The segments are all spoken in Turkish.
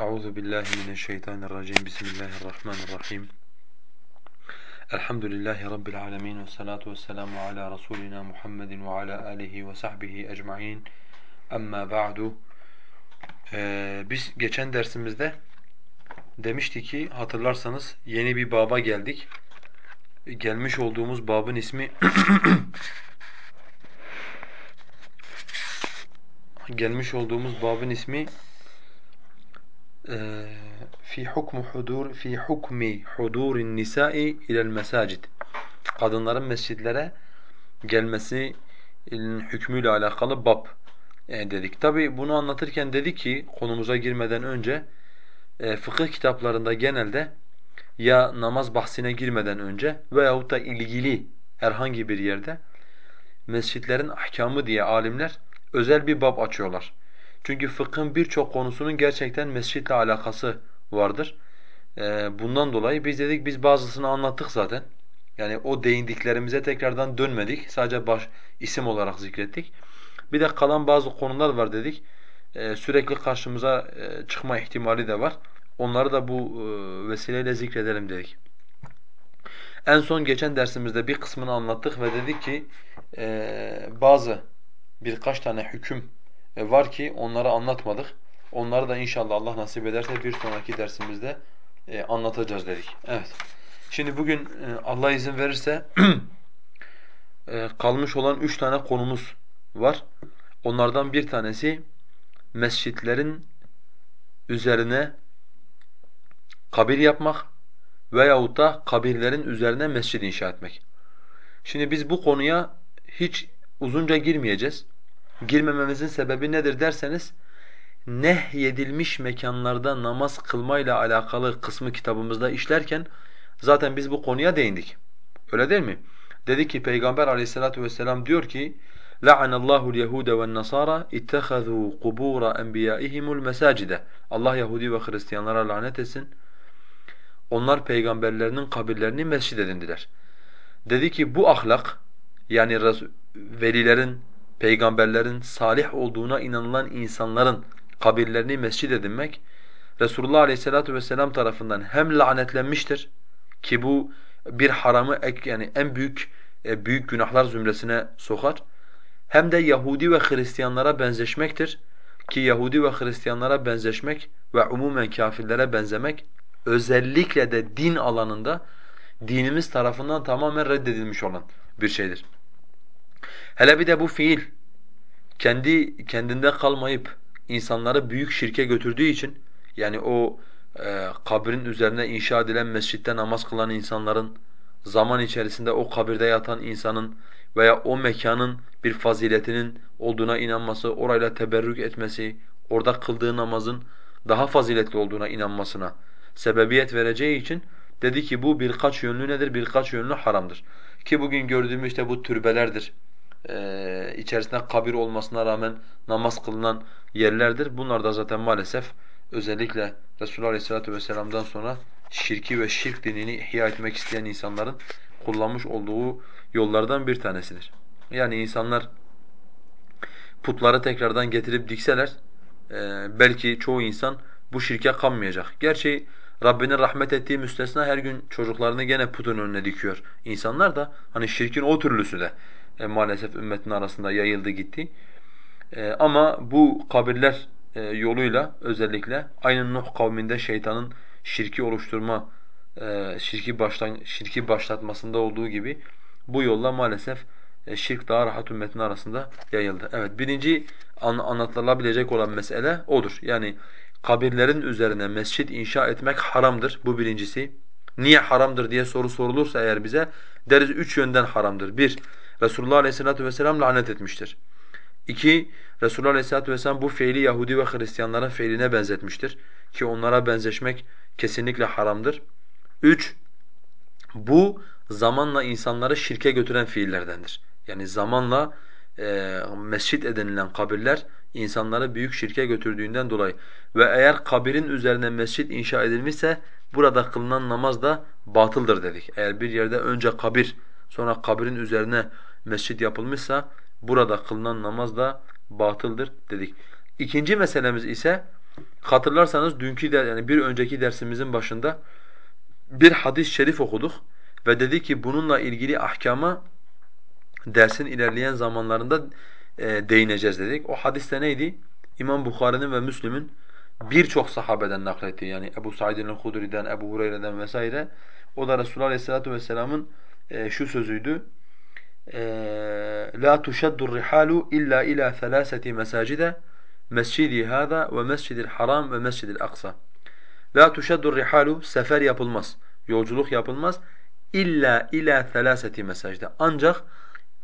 Euzu billahi mineşşeytanirracim. Bismillahirrahmanirrahim. Elhamdülillahi rabbil alamin ve salatu vesselamu ala rasulina Muhammedin ve ala alihi ve sahbihi ecmaîn. Amma ba'du. Ee, biz geçen dersimizde demiştik ki hatırlarsanız yeni bir baba geldik. Gelmiş olduğumuz babın ismi gelmiş olduğumuz babın ismi fi hukmu hudur fi hukmi hudurin nisa'i ila'l mesacid. Kadınların mescitlere gelmesi hükmüyle alakalı bab e, dedik. Tabi bunu anlatırken dedik ki konumuza girmeden önce e, fıkıh kitaplarında genelde ya namaz bahsine girmeden önce veyahut da ilgili herhangi bir yerde mescitlerin ahkamı diye alimler özel bir bab açıyorlar. Çünkü fıkhın birçok konusunun gerçekten mescitle alakası vardır. Ee, bundan dolayı biz dedik biz bazısını anlattık zaten. Yani o değindiklerimize tekrardan dönmedik. Sadece baş isim olarak zikrettik. Bir de kalan bazı konular var dedik. Ee, sürekli karşımıza e, çıkma ihtimali de var. Onları da bu e, vesileyle zikredelim dedik. En son geçen dersimizde bir kısmını anlattık ve dedik ki e, bazı birkaç tane hüküm var ki onları anlatmadık. Onları da inşallah Allah nasip ederse bir sonraki dersimizde e, anlatacağız dedik. Evet. Şimdi bugün e, Allah izin verirse kalmış olan üç tane konumuz var. Onlardan bir tanesi mescitlerin üzerine kabir yapmak veyahut da kabirlerin üzerine mescid inşa etmek. Şimdi biz bu konuya hiç uzunca girmeyeceğiz girmememizin sebebi nedir derseniz nehyedilmiş mekanlarda namaz kılmayla alakalı kısmı kitabımızda işlerken zaten biz bu konuya değindik. Öyle değil mi? Dedi ki Peygamber aleyhissalatu vesselam diyor ki لَعَنَ اللّٰهُ الْيَهُودَ وَالنَّصَارَى اتَّخَذُوا قُبُورَ أَنْبِيَائِهِمُ الْمَسَاجِدَ Allah Yahudi ve Hristiyanlara lanet etsin. Onlar peygamberlerinin kabirlerini mescid edindiler. Dedi ki bu ahlak yani velilerin, peygamberlerin salih olduğuna inanılan insanların kabirlerini mescid edinmek Resulullah Aleyhisselatü vesselam tarafından hem lanetlenmiştir ki bu bir haramı ek yani en büyük e, büyük günahlar zümresine sokar. Hem de Yahudi ve Hristiyanlara benzeşmektir ki Yahudi ve Hristiyanlara benzeşmek ve umumen kafirlere benzemek özellikle de din alanında dinimiz tarafından tamamen reddedilmiş olan bir şeydir. Hele bir de bu fiil kendi kendinde kalmayıp insanları büyük şirke götürdüğü için yani o e, kabrin üzerine inşa edilen mescitte namaz kılan insanların zaman içerisinde o kabirde yatan insanın veya o mekanın bir faziletinin olduğuna inanması, orayla teberrük etmesi, orada kıldığı namazın daha faziletli olduğuna inanmasına sebebiyet vereceği için dedi ki bu birkaç yönlü nedir? Birkaç yönlü haramdır. Ki bugün gördüğümüz işte bu türbelerdir, e, içerisinde kabir olmasına rağmen namaz kılınan yerlerdir. Bunlar da zaten maalesef özellikle Resulullah Aleyhisselatü Vesselam'dan sonra şirki ve şirk dinini ihya etmek isteyen insanların kullanmış olduğu yollardan bir tanesidir. Yani insanlar putları tekrardan getirip dikseler e, belki çoğu insan bu şirke kanmayacak. Gerçi Rabbinin rahmet ettiği müstesna her gün çocuklarını gene putun önüne dikiyor. İnsanlar da hani şirkin o türlüsü de e, maalesef ümmetin arasında yayıldı gitti. E, ama bu kabirler e, yoluyla özellikle aynı Nuh kavminde şeytanın şirki oluşturma, e, şirki baştan şirki başlatmasında olduğu gibi bu yolla maalesef e, şirk daha rahat ümmetin arasında yayıldı. Evet, birinci an, anlatılabilecek olan mesele odur. Yani kabirlerin üzerine mescit inşa etmek haramdır. Bu birincisi. Niye haramdır diye soru sorulursa eğer bize deriz üç yönden haramdır. Bir, Resulullah Aleyhisselatü Vesselam lanet etmiştir. İki, Resulullah Aleyhisselatü Vesselam bu fiili Yahudi ve Hristiyanların fiiline benzetmiştir. Ki onlara benzeşmek kesinlikle haramdır. Üç, bu zamanla insanları şirke götüren fiillerdendir. Yani zamanla e, mescit edinilen kabirler insanları büyük şirke götürdüğünden dolayı ve eğer kabirin üzerine mescit inşa edilmişse burada kılınan namaz da batıldır dedik. Eğer bir yerde önce kabir sonra kabrin üzerine mescit yapılmışsa burada kılınan namaz da batıldır dedik. İkinci meselemiz ise Hatırlarsanız dünkü de yani bir önceki dersimizin başında bir hadis-i şerif okuduk ve dedi ki bununla ilgili ahkama dersin ilerleyen zamanlarında e, değineceğiz dedik. O hadiste neydi? İmam Bukhari'nin ve Müslim'in birçok sahabeden naklettiği yani Ebu Said'in el-Hudri'den, Ebu Hureyre'den vesaire o da Resulullah Aleyhisselatü Vesselam'ın e, şu sözüydü. E, La tuşaddu rihalu illa ila thalaseti mesacide mescidi hada ve mescidil haram ve mescidil aksa. La tuşaddu rihalu sefer yapılmaz, yolculuk yapılmaz illa ila thalaseti mesacide. Ancak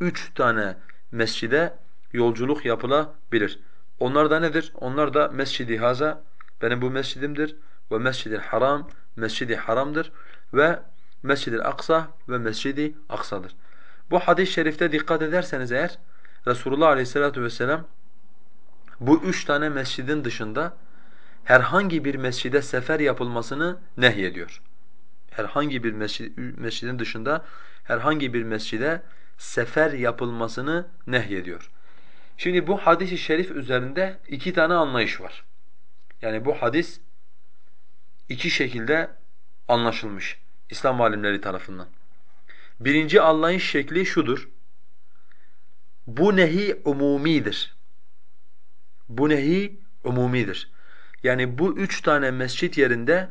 üç tane mescide yolculuk yapılabilir. Onlar da nedir? Onlar da Mescid-i Haza, benim bu mescidimdir ve Mescid-i Haram, Mescid-i Haram'dır ve Mescid-i Aksa ve Mescid-i Aksa'dır. Bu hadis-i şerifte dikkat ederseniz eğer Resulullah Aleyhisselatü vesselam bu üç tane mescidin dışında herhangi bir mescide sefer yapılmasını nehyediyor. Herhangi bir mescid, mescidin dışında herhangi bir mescide sefer yapılmasını nehyediyor. Şimdi bu hadis-i şerif üzerinde iki tane anlayış var. Yani bu hadis iki şekilde anlaşılmış İslam alimleri tarafından. Birinci anlayış şekli şudur. Bu nehi umumidir. Bu nehi umumidir. Yani bu üç tane mescit yerinde,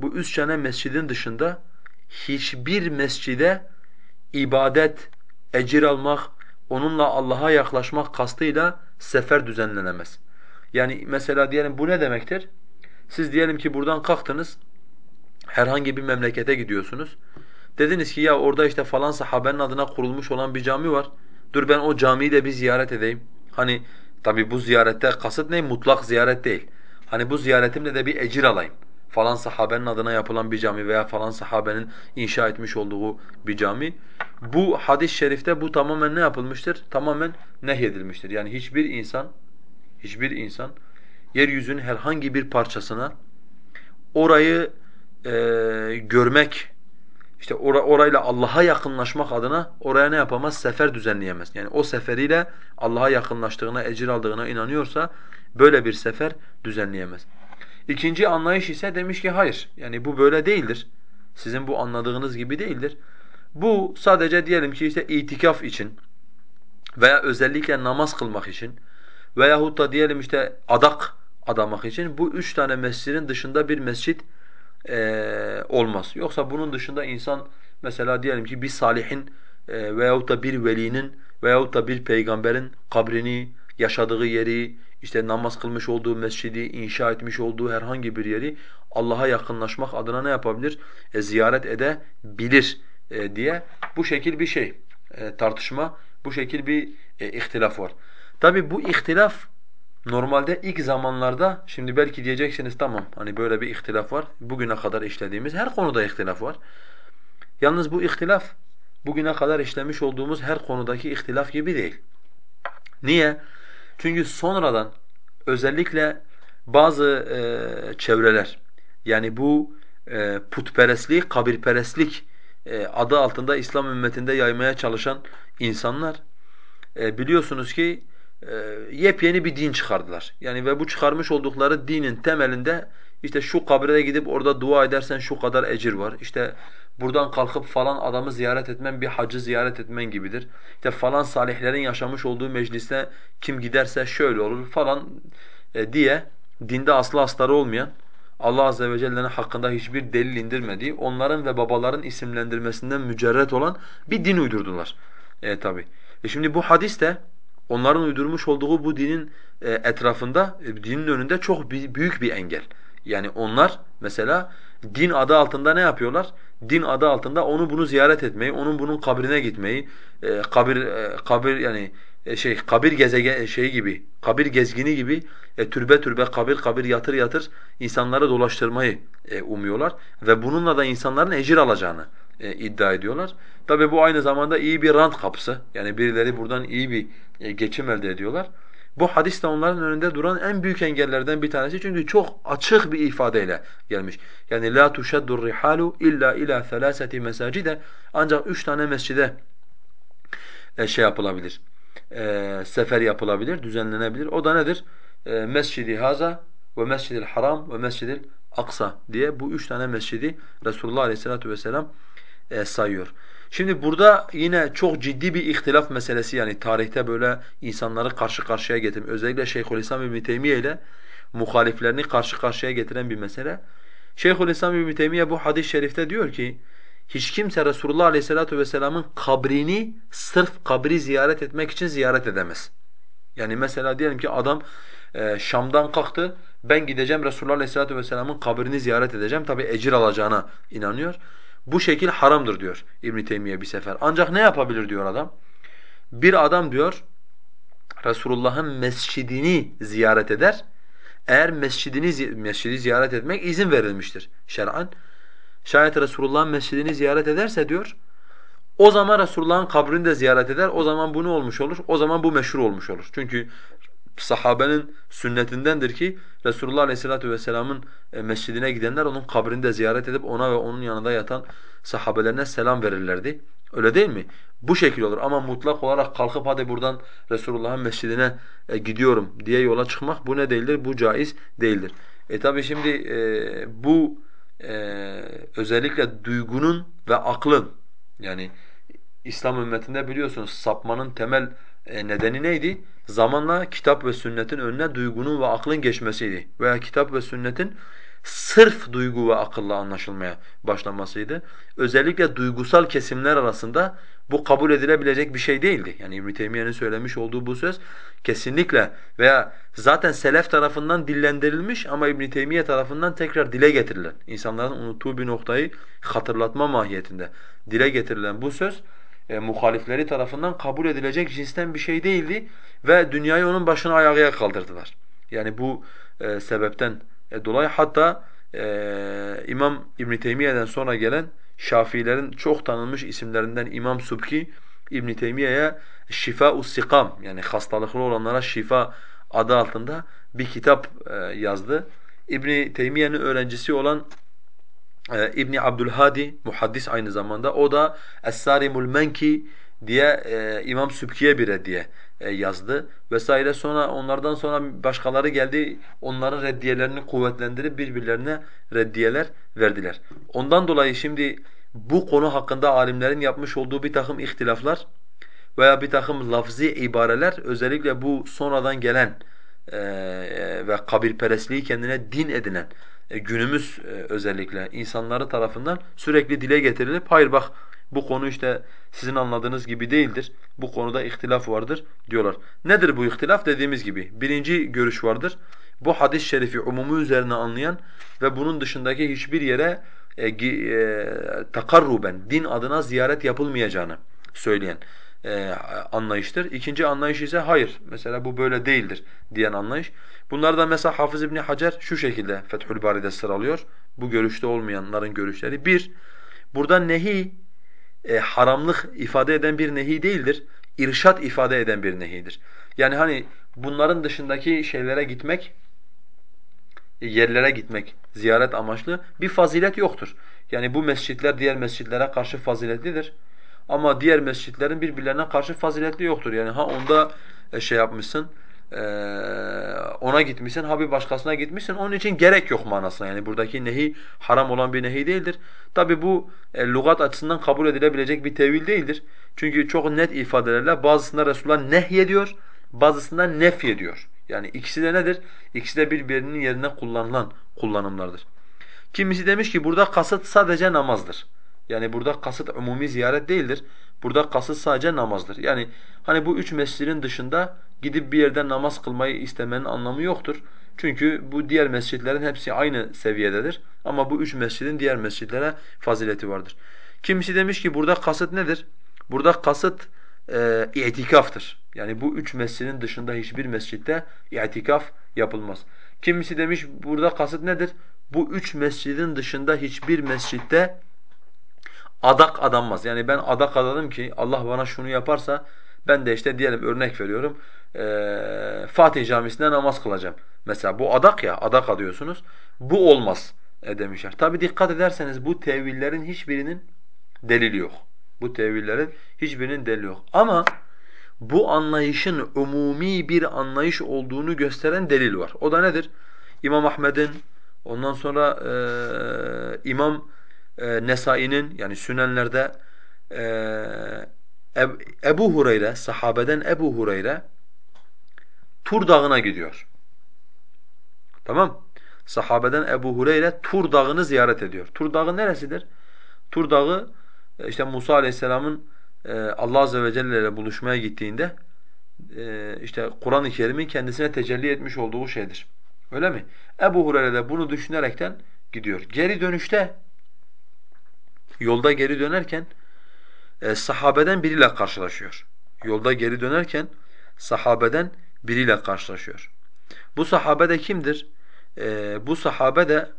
bu üç tane mescidin dışında hiçbir mescide ibadet, ecir almak, onunla Allah'a yaklaşmak kastıyla sefer düzenlenemez. Yani mesela diyelim bu ne demektir? Siz diyelim ki buradan kalktınız, herhangi bir memlekete gidiyorsunuz. Dediniz ki ya orada işte falan sahabenin adına kurulmuş olan bir cami var. Dur ben o camiyi de bir ziyaret edeyim. Hani tabi bu ziyarette kasıt ne? Mutlak ziyaret değil. Hani bu ziyaretimle de bir ecir alayım. Falan sahabenin adına yapılan bir cami veya falan sahabenin inşa etmiş olduğu bir cami. Bu hadis-i şerifte bu tamamen ne yapılmıştır? Tamamen nehyedilmiştir. Yani hiçbir insan, hiçbir insan yeryüzünün herhangi bir parçasına orayı e, görmek, işte or orayla Allah'a yakınlaşmak adına oraya ne yapamaz? Sefer düzenleyemez. Yani o seferiyle Allah'a yakınlaştığına, ecir aldığına inanıyorsa böyle bir sefer düzenleyemez. İkinci anlayış ise demiş ki hayır. Yani bu böyle değildir. Sizin bu anladığınız gibi değildir. Bu sadece diyelim ki işte itikaf için veya özellikle namaz kılmak için veyahut da diyelim işte adak adamak için bu üç tane mescidin dışında bir mescit e, olmaz. Yoksa bunun dışında insan mesela diyelim ki bir salihin e, veyahut da bir velinin veyahut da bir peygamberin kabrini, yaşadığı yeri, işte namaz kılmış olduğu mescidi, inşa etmiş olduğu herhangi bir yeri Allah'a yakınlaşmak adına ne yapabilir? E, ziyaret edebilir e, diye bu şekil bir şey e, tartışma, bu şekil bir e, ihtilaf var. Tabi bu ihtilaf normalde ilk zamanlarda şimdi belki diyeceksiniz tamam hani böyle bir ihtilaf var. Bugüne kadar işlediğimiz her konuda ihtilaf var. Yalnız bu ihtilaf bugüne kadar işlemiş olduğumuz her konudaki ihtilaf gibi değil. Niye? Çünkü sonradan özellikle bazı e, çevreler yani bu e, putperestlik, kabirperestlik e, adı altında İslam ümmetinde yaymaya çalışan insanlar e, biliyorsunuz ki yepyeni bir din çıkardılar. Yani ve bu çıkarmış oldukları dinin temelinde işte şu kabre gidip orada dua edersen şu kadar ecir var. İşte buradan kalkıp falan adamı ziyaret etmen bir hacı ziyaret etmen gibidir. İşte falan salihlerin yaşamış olduğu mecliste kim giderse şöyle olur falan e, diye dinde aslı astarı olmayan Allah azze ve celle'nin hakkında hiçbir delil indirmediği, onların ve babaların isimlendirmesinden mücerret olan bir din uydurdular. E tabi. E şimdi bu hadis de onların uydurmuş olduğu bu dinin e, etrafında, e, dinin önünde çok büyük bir engel. Yani onlar mesela din adı altında ne yapıyorlar? Din adı altında onu bunu ziyaret etmeyi, onun bunun kabrine gitmeyi, e, kabir kabir yani şey kabir gezegen şey gibi, kabir gezgini gibi e, türbe türbe kabir kabir yatır yatır insanları dolaştırmayı e, umuyorlar ve bununla da insanların ecir alacağını e, iddia ediyorlar. Tabi bu aynı zamanda iyi bir rant kapısı. Yani birileri buradan iyi bir e, geçim elde ediyorlar. Bu hadis de onların önünde duran en büyük engellerden bir tanesi çünkü çok açık bir ifadeyle gelmiş. Yani la tuşaddu rihalu illa ila selaseti mesacide ancak üç tane mescide e, şey yapılabilir. E, sefer yapılabilir, düzenlenebilir. O da nedir? E, Mescidi Haza, ve Mescid-i Haram ve Mescid-i Aksa diye bu üç tane mescidi Resulullah Aleyhisselatü Vesselam e, sayıyor. Şimdi burada yine çok ciddi bir ihtilaf meselesi yani tarihte böyle insanları karşı karşıya getiren özellikle Şeyhülislam İbn Teymiye ile muhaliflerini karşı karşıya getiren bir mesele. Şeyhülislam İbn Teymiye bu hadis-i şerifte diyor ki hiç kimse Resulullah Aleyhisselatü Vesselam'ın kabrini sırf kabri ziyaret etmek için ziyaret edemez. Yani mesela diyelim ki adam e, Şam'dan kalktı, ben gideceğim Resulullah Aleyhisselatü Vesselam'ın kabrini ziyaret edeceğim. Tabi ecir alacağına inanıyor. Bu şekil haramdır diyor İbn Teymiye bir sefer. Ancak ne yapabilir diyor adam? Bir adam diyor Resulullah'ın mescidini ziyaret eder. Eğer mescidini mescidi ziyaret etmek izin verilmiştir şer'an. Şayet Resulullah'ın mescidini ziyaret ederse diyor, o zaman Resulullah'ın kabrini de ziyaret eder. O zaman bu ne olmuş olur? O zaman bu meşhur olmuş olur. Çünkü sahabenin sünnetindendir ki Resulullah Aleyhisselatü Vesselam'ın e, mescidine gidenler onun kabrini de ziyaret edip ona ve onun yanında yatan sahabelerine selam verirlerdi. Öyle değil mi? Bu şekil olur ama mutlak olarak kalkıp hadi buradan Resulullah'ın mescidine e, gidiyorum diye yola çıkmak bu ne değildir? Bu caiz değildir. E tabi şimdi e, bu e, özellikle duygunun ve aklın yani İslam ümmetinde biliyorsunuz sapmanın temel e, nedeni neydi? Zamanla kitap ve sünnetin önüne duygunun ve aklın geçmesiydi. Veya kitap ve sünnetin sırf duygu ve akılla anlaşılmaya başlamasıydı. Özellikle duygusal kesimler arasında bu kabul edilebilecek bir şey değildi. Yani İbn Teymiyye'nin söylemiş olduğu bu söz kesinlikle veya zaten selef tarafından dillendirilmiş ama İbn Teymiyye tarafından tekrar dile getirilen, insanların unuttuğu bir noktayı hatırlatma mahiyetinde dile getirilen bu söz e, muhalifleri tarafından kabul edilecek cinsten bir şey değildi ve dünyayı onun başına ayağıya kaldırdılar. Yani bu e, sebepten e, dolayı hatta e, İmam İbn Teymiyye'den sonra gelen Şafiilerin çok tanınmış isimlerinden İmam Subki İbn Teymiyye'ye Şifa-u Sikam yani hastalıklı olanlara şifa adı altında bir kitap e, yazdı. İbn Teymiyye'nin öğrencisi olan e, İbn Abdülhadi muhaddis aynı zamanda o da Es-Sarimul Menki diye e, İmam Sübki'ye bir reddiye e, yazdı vesaire. Sonra onlardan sonra başkaları geldi onların reddiyelerini kuvvetlendirip birbirlerine reddiyeler verdiler. Ondan dolayı şimdi bu konu hakkında alimlerin yapmış olduğu bir takım ihtilaflar veya bir takım lafzi ibareler özellikle bu sonradan gelen e, ve kabirperestliği kendine din edinen e, günümüz e, özellikle insanları tarafından sürekli dile getirilip hayır bak bu konu işte sizin anladığınız gibi değildir. Bu konuda ihtilaf vardır diyorlar. Nedir bu ihtilaf? Dediğimiz gibi birinci görüş vardır. Bu hadis-i şerifi umumu üzerine anlayan ve bunun dışındaki hiçbir yere e, e, takarruben, din adına ziyaret yapılmayacağını söyleyen e, anlayıştır. İkinci anlayış ise hayır, mesela bu böyle değildir diyen anlayış. Bunlardan mesela Hafız İbn Hacer şu şekilde Fethül Bari'de sıralıyor. Bu görüşte olmayanların görüşleri. Bir, burada nehi e, haramlık ifade eden bir nehi değildir. İrşat ifade eden bir nehidir. Yani hani bunların dışındaki şeylere gitmek, yerlere gitmek ziyaret amaçlı bir fazilet yoktur. Yani bu mescitler diğer mescitlere karşı faziletlidir. Ama diğer mescitlerin birbirlerine karşı faziletli yoktur. Yani ha onda e, şey yapmışsın, e, ona gitmişsin, ha bir başkasına gitmişsin. Onun için gerek yok manasına. Yani buradaki nehi haram olan bir nehi değildir. Tabi bu e, lügat açısından kabul edilebilecek bir tevil değildir. Çünkü çok net ifadelerle bazısında Resulullah nehyediyor, bazısında nefyediyor. Yani ikisi de nedir? İkisi de birbirinin yerine kullanılan kullanımlardır. Kimisi demiş ki burada kasıt sadece namazdır. Yani burada kasıt umumi ziyaret değildir. Burada kasıt sadece namazdır. Yani hani bu üç mescidin dışında gidip bir yerde namaz kılmayı istemenin anlamı yoktur. Çünkü bu diğer mescitlerin hepsi aynı seviyededir. Ama bu üç mescidin diğer mescitlere fazileti vardır. Kimisi demiş ki burada kasıt nedir? Burada kasıt e, itikaftır. Yani bu üç mescidin dışında hiçbir mescitte itikaf yapılmaz. Kimisi demiş burada kasıt nedir? Bu üç mescidin dışında hiçbir mescitte adak adanmaz. Yani ben adak adadım ki Allah bana şunu yaparsa ben de işte diyelim örnek veriyorum e, Fatih Camisi'nde namaz kılacağım. Mesela bu adak ya adak adıyorsunuz. Bu olmaz e, demişler. Tabi dikkat ederseniz bu tevillerin hiçbirinin delili yok. Bu tevillerin hiçbirinin delili yok. Ama bu anlayışın umumi bir anlayış olduğunu gösteren delil var. O da nedir? İmam Ahmed'in, ondan sonra e, İmam e, Nesai'nin yani Sünenlerde e, Ebu Hureyre, sahabeden Ebu Hureyre Tur Dağı'na gidiyor. Tamam? Sahabeden Ebu Hureyre Tur Dağı'nı ziyaret ediyor. Tur Dağı neresidir? Tur Dağı e, işte Musa Aleyhisselam'ın e, Allah Azze ve Celle ile buluşmaya gittiğinde e, işte Kur'an-ı Kerim'in kendisine tecelli etmiş olduğu şeydir. Öyle mi? Ebu Hureyre de bunu düşünerekten gidiyor. Geri dönüşte yolda geri dönerken e, sahabeden biriyle karşılaşıyor. Yolda geri dönerken sahabeden biriyle karşılaşıyor. Bu sahabe de kimdir? E, bu sahabe de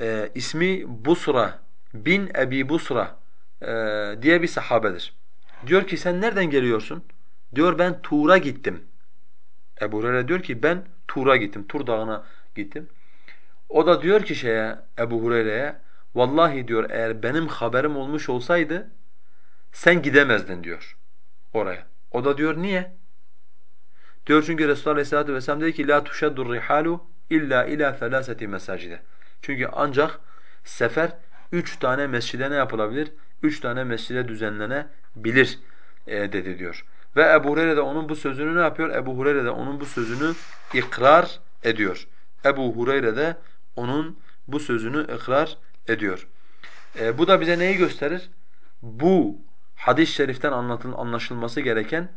e, ismi Busra bin Ebi Busra e, diye bir sahabedir. Diyor ki sen nereden geliyorsun? Diyor ben Tur'a gittim. Ebu Hureyre diyor ki ben Tur'a gittim. Tur dağına gittim. O da diyor ki şeye Ebu Hureyre'ye vallahi diyor eğer benim haberim olmuş olsaydı sen gidemezdin diyor oraya. O da diyor niye? Diyor çünkü Resulullah Aleyhisselatü Vesselam dedi ki la tuşaddur rihalu illa ila felaseti mesacide. Çünkü ancak sefer üç tane mescide ne yapılabilir? Üç tane mescide düzenlenebilir e, dedi diyor. Ve Ebu Hureyre de onun bu sözünü ne yapıyor? Ebu Hureyre de onun bu sözünü ikrar ediyor. Ebu Hureyre de onun bu sözünü ikrar ediyor. E, bu da bize neyi gösterir? Bu hadis-i şeriften anlatın, anlaşılması gereken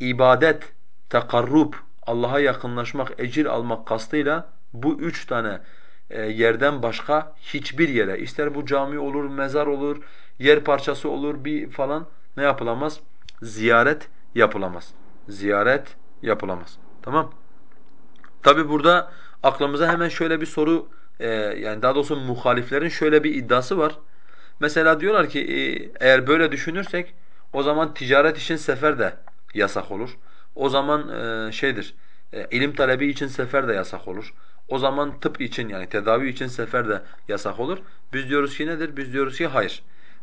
ibadet, tekarrub, Allah'a yakınlaşmak, ecir almak kastıyla bu üç tane e, yerden başka hiçbir yere, ister bu cami olur, mezar olur, yer parçası olur bir falan ne yapılamaz? Ziyaret yapılamaz. Ziyaret yapılamaz. Tamam? Tabi burada aklımıza hemen şöyle bir soru, e, yani daha doğrusu muhaliflerin şöyle bir iddiası var. Mesela diyorlar ki e, eğer böyle düşünürsek o zaman ticaret için sefer de yasak olur. O zaman e, şeydir, e, ilim talebi için sefer de yasak olur. O zaman tıp için yani tedavi için sefer de yasak olur. Biz diyoruz ki nedir? Biz diyoruz ki hayır.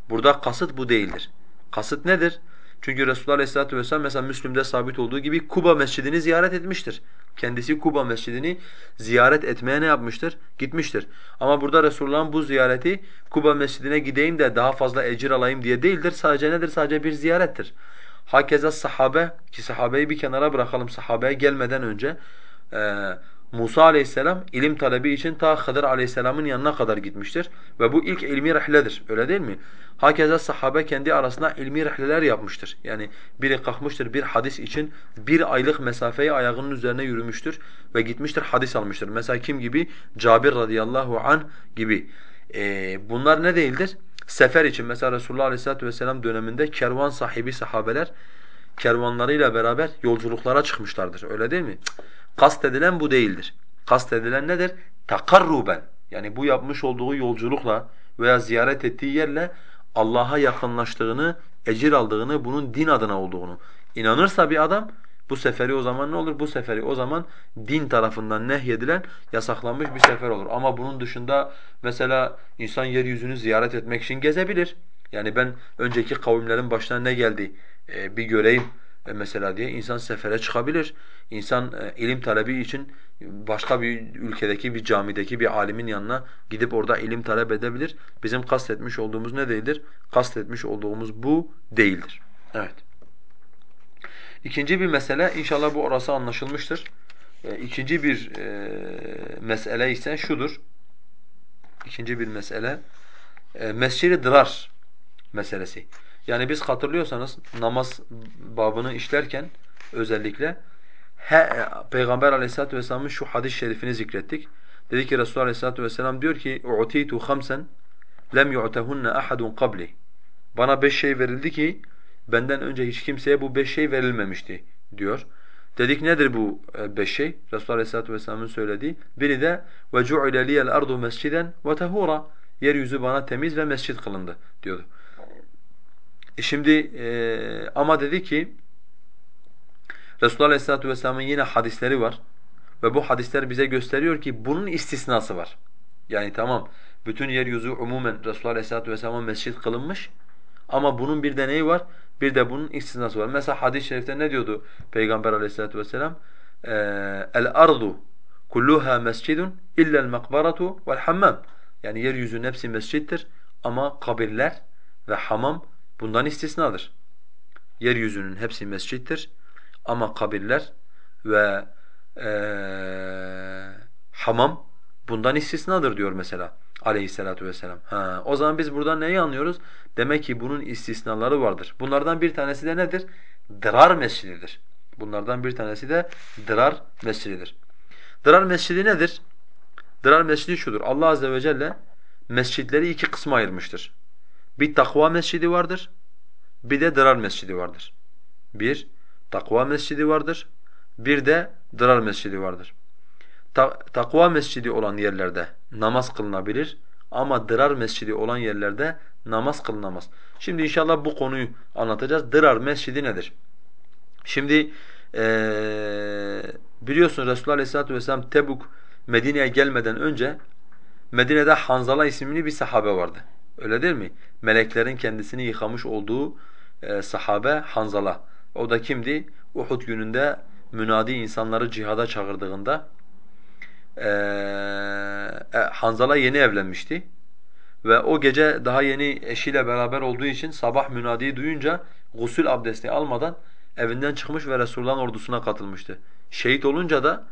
Burada kasıt bu değildir. Kasıt nedir? Çünkü Resulullah Aleyhisselatü Vesselam mesela Müslüm'de sabit olduğu gibi Kuba Mescidini ziyaret etmiştir. Kendisi Kuba Mescidini ziyaret etmeye ne yapmıştır? Gitmiştir. Ama burada Resulullah'ın bu ziyareti Kuba Mescidine gideyim de daha fazla ecir alayım diye değildir. Sadece nedir? Sadece bir ziyarettir. Hakeza sahabe ki sahabeyi bir kenara bırakalım sahabeye gelmeden önce e, Musa aleyhisselam ilim talebi için ta Hıdır aleyhisselamın yanına kadar gitmiştir. Ve bu ilk ilmi rihledir. Öyle değil mi? Hakeza sahabe kendi arasında ilmi rihleler yapmıştır. Yani biri kalkmıştır bir hadis için bir aylık mesafeyi ayağının üzerine yürümüştür ve gitmiştir hadis almıştır. Mesela kim gibi? Cabir radıyallahu an gibi. Ee, bunlar ne değildir? Sefer için mesela Resulullah aleyhissalatu vesselam döneminde kervan sahibi sahabeler kervanlarıyla beraber yolculuklara çıkmışlardır. Öyle değil mi? Kast edilen bu değildir. Kast edilen nedir? Takarruben. Yani bu yapmış olduğu yolculukla veya ziyaret ettiği yerle Allah'a yakınlaştığını, ecir aldığını, bunun din adına olduğunu inanırsa bir adam bu seferi o zaman ne olur? Bu seferi o zaman din tarafından nehyedilen, yasaklanmış bir sefer olur. Ama bunun dışında mesela insan yeryüzünü ziyaret etmek için gezebilir. Yani ben önceki kavimlerin başına ne geldi e, bir göreyim mesela diye insan sefere çıkabilir. İnsan e, ilim talebi için başka bir ülkedeki bir camideki bir alimin yanına gidip orada ilim talep edebilir. Bizim kastetmiş olduğumuz ne değildir? Kastetmiş olduğumuz bu değildir. Evet. İkinci bir mesele, inşallah bu orası anlaşılmıştır. E, ikinci bir e, mesele ise şudur. İkinci bir mesele, e, mescid-i dırar meselesi. Yani biz hatırlıyorsanız namaz babını işlerken özellikle he, Peygamber aleyhissalatu vesselamın şu hadis-i şerifini zikrettik. Dedi ki Resulullah aleyhissalatu vesselam diyor ki اُعْتِيتُ خَمْسًا lem يُعْتَهُنَّ أَحَدٌ قَبْلِ Bana beş şey verildi ki benden önce hiç kimseye bu beş şey verilmemişti diyor. Dedik nedir bu e, beş şey? Resulullah Aleyhisselatü Vesselam'ın söylediği. Biri de وَجُعِلَ لِيَ الْأَرْضُ مَسْجِدًا وَتَهُورًا Yeryüzü bana temiz ve mescid kılındı diyordu. E şimdi e, ama dedi ki Resulullah Aleyhisselatü Vesselam'ın yine hadisleri var. Ve bu hadisler bize gösteriyor ki bunun istisnası var. Yani tamam bütün yeryüzü umumen Resulullah Aleyhisselatü Vesselam'a mescid kılınmış. Ama bunun bir deneyi var. Bir de bunun istisnası var. Mesela hadis-i şerifte ne diyordu Peygamber aleyhissalatu vesselam? Ee, el ardu kulluha mescidun illa'l makbaratu ve'l hammam. Yani yeryüzünün hepsi mescittir ama kabirler ve hamam bundan istisnadır. Yeryüzünün hepsi mescittir ama kabirler ve ee, hamam bundan istisnadır diyor mesela aleyhissalatu vesselam. Ha, o zaman biz buradan neyi anlıyoruz? Demek ki bunun istisnaları vardır. Bunlardan bir tanesi de nedir? Dırar mescididir. Bunlardan bir tanesi de dırar mescididir. Dırar mescidi nedir? Dırar mescidi şudur. Allah azze ve celle mescitleri iki kısma ayırmıştır. Bir takva mescidi vardır, bir de dırar mescidi vardır. Bir takva mescidi vardır, bir de dırar mescidi vardır. Ta takva mescidi olan yerlerde namaz kılınabilir ama dırar mescidi olan yerlerde namaz kılınamaz. Şimdi inşallah bu konuyu anlatacağız. Dırar mescidi nedir? Şimdi ee, biliyorsunuz Resulullah Aleyhisselatü Vesselam Tebuk Medine'ye gelmeden önce Medine'de Hanzala isimli bir sahabe vardı. Öyle değil mi? Meleklerin kendisini yıkamış olduğu e, sahabe Hanzala. O da kimdi? Uhud gününde münadi insanları cihada çağırdığında e, e, Hanzala yeni evlenmişti. Ve o gece daha yeni eşiyle beraber olduğu için sabah münadiyi duyunca gusül abdesti almadan evinden çıkmış ve Resulullah'ın ordusuna katılmıştı. Şehit olunca da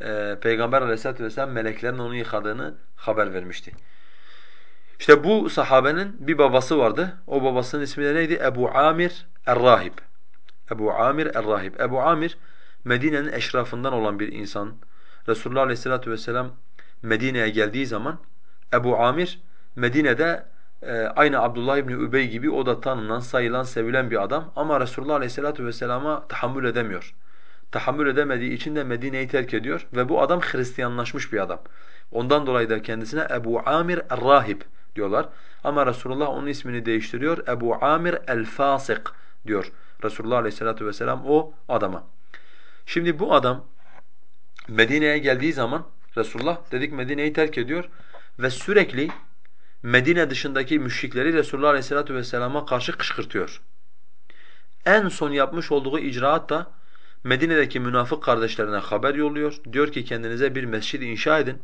e, Peygamber aleyhissalatu vesselam meleklerin onu yıkadığını haber vermişti. İşte bu sahabenin bir babası vardı. O babasının ismi de neydi? Ebu Amir Er-Rahib. Ebu Amir Er-Rahib. Ebu Amir Medine'nin eşrafından olan bir insan. Resulullah Aleyhisselatü Vesselam Medine'ye geldiği zaman Ebu Amir Medine'de e, aynı Abdullah İbni Übey gibi o da tanınan, sayılan, sevilen bir adam ama Resulullah Aleyhisselatü Vesselam'a tahammül edemiyor. Tahammül edemediği için de Medine'yi terk ediyor ve bu adam Hristiyanlaşmış bir adam. Ondan dolayı da kendisine Ebu Amir Er-Rahib diyorlar. Ama Resulullah onun ismini değiştiriyor. Ebu Amir el-Fasık diyor Resulullah Aleyhisselatü Vesselam o adama. Şimdi bu adam Medine'ye geldiği zaman Resulullah dedik Medine'yi terk ediyor ve sürekli Medine dışındaki müşrikleri Resulullah Aleyhisselatü Vesselam'a karşı kışkırtıyor. En son yapmış olduğu icraat da Medine'deki münafık kardeşlerine haber yolluyor. Diyor ki kendinize bir mescid inşa edin.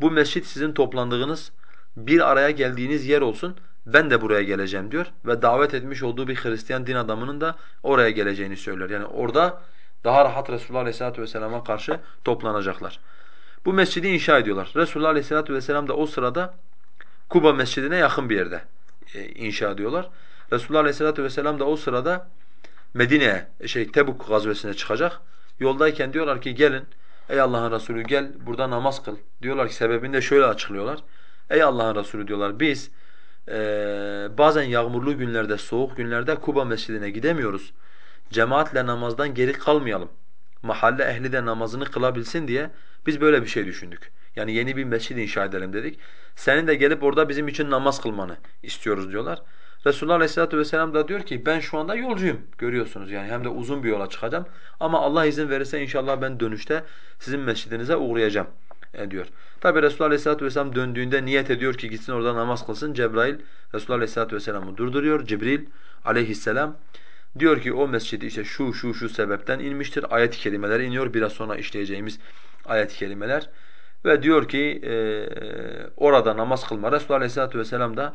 Bu mescid sizin toplandığınız, bir araya geldiğiniz yer olsun. Ben de buraya geleceğim diyor ve davet etmiş olduğu bir Hristiyan din adamının da oraya geleceğini söylüyor. Yani orada daha rahat Resulullah Aleyhisselatü Vesselam'a karşı toplanacaklar. Bu mescidi inşa ediyorlar. Resulullah Aleyhisselatü Vesselam da o sırada Kuba mescidine yakın bir yerde e, inşa ediyorlar. Resulullah Aleyhisselatü Vesselam da o sırada Medine'ye, şey Tebuk gazvesine çıkacak. Yoldayken diyorlar ki gelin ey Allah'ın Resulü gel burada namaz kıl. Diyorlar ki sebebini de şöyle açıklıyorlar. Ey Allah'ın Resulü diyorlar biz e, bazen yağmurlu günlerde, soğuk günlerde Kuba mescidine gidemiyoruz cemaatle namazdan geri kalmayalım. Mahalle ehli de namazını kılabilsin diye biz böyle bir şey düşündük. Yani yeni bir mescid inşa edelim dedik. Senin de gelip orada bizim için namaz kılmanı istiyoruz diyorlar. Resulullah Aleyhisselatü Vesselam da diyor ki ben şu anda yolcuyum görüyorsunuz yani hem de uzun bir yola çıkacağım. Ama Allah izin verirse inşallah ben dönüşte sizin mescidinize uğrayacağım e, diyor. Tabi Resulullah Aleyhisselatü Vesselam döndüğünde niyet ediyor ki gitsin orada namaz kılsın. Cebrail Resulullah Aleyhisselatü Vesselam'ı durduruyor. Cibril Aleyhisselam Diyor ki o mescidi işte şu şu şu sebepten inmiştir. Ayet-i kerimeler iniyor biraz sonra işleyeceğimiz ayet-i kerimeler. Ve diyor ki e, orada namaz kılma. Resulullah Aleyhisselatü Vesselam da